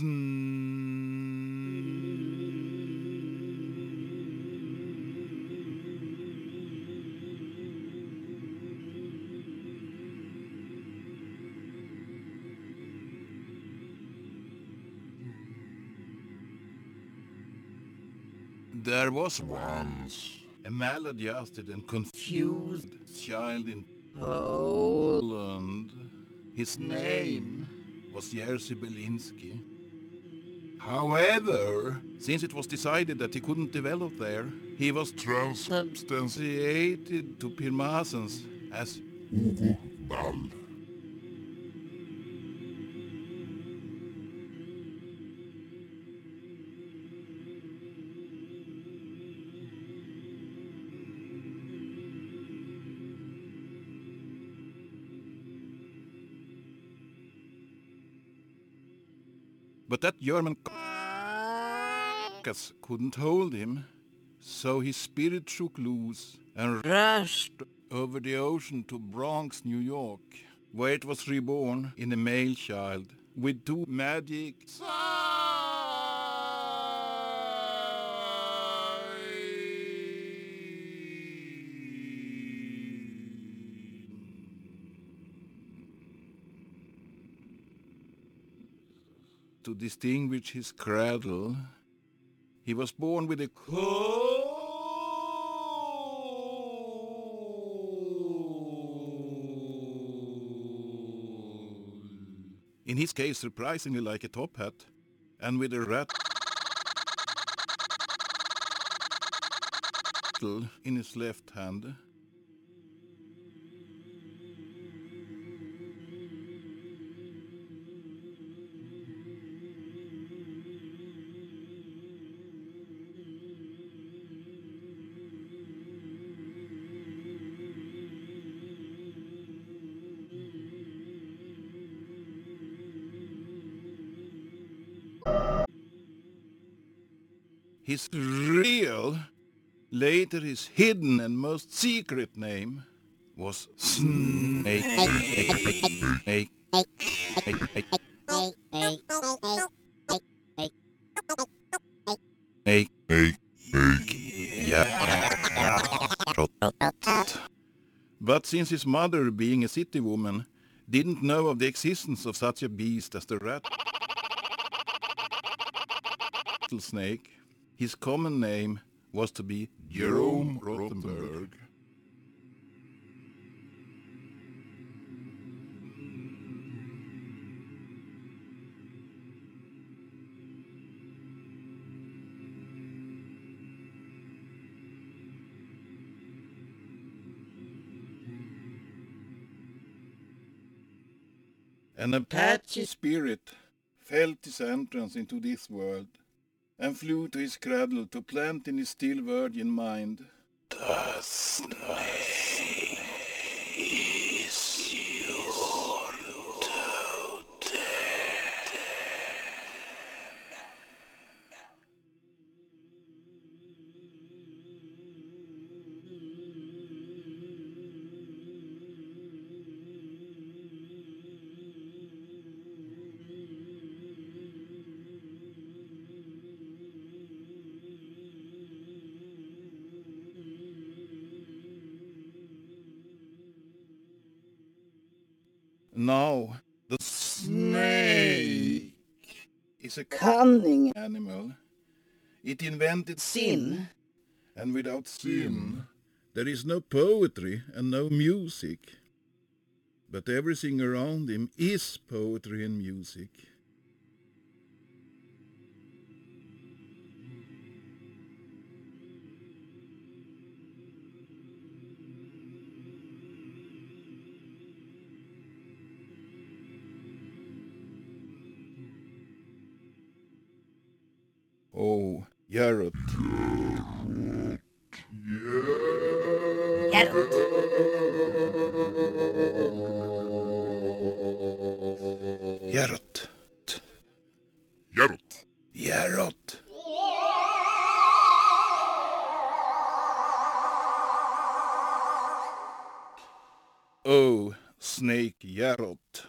There was once a maladjusted and confused child in Poland. His name was Jerzy Belinsky. However, since it was decided that he couldn't develop there, he was transubstantiated to Pirmasens as Hugo Ball. But that German couldn't hold him, so his spirit shook loose and rushed over the ocean to Bronx, New York, where it was reborn in a male child with two magic to distinguish his cradle. He was born with a cold. In his case, surprisingly like a top hat, and with a rat in his left hand. His real, later his hidden and most secret name was Snake. Snake. Snake. But since his mother, being a city woman, didn't know of the existence of such a beast as the rattlesnake, his common name was to be Jerome Rothenberg. An Apache spirit felt his entrance into this world and flew to his cradle to plant in his still virgin mind. The snake Now, the snake is a cunning animal. It invented sin, and without sin, hmm. there is no poetry and no music. But everything around him is poetry and music. Oh, Geralt. Geralt. Geralt. Geralt. Geralt. Oh, Snake Geralt.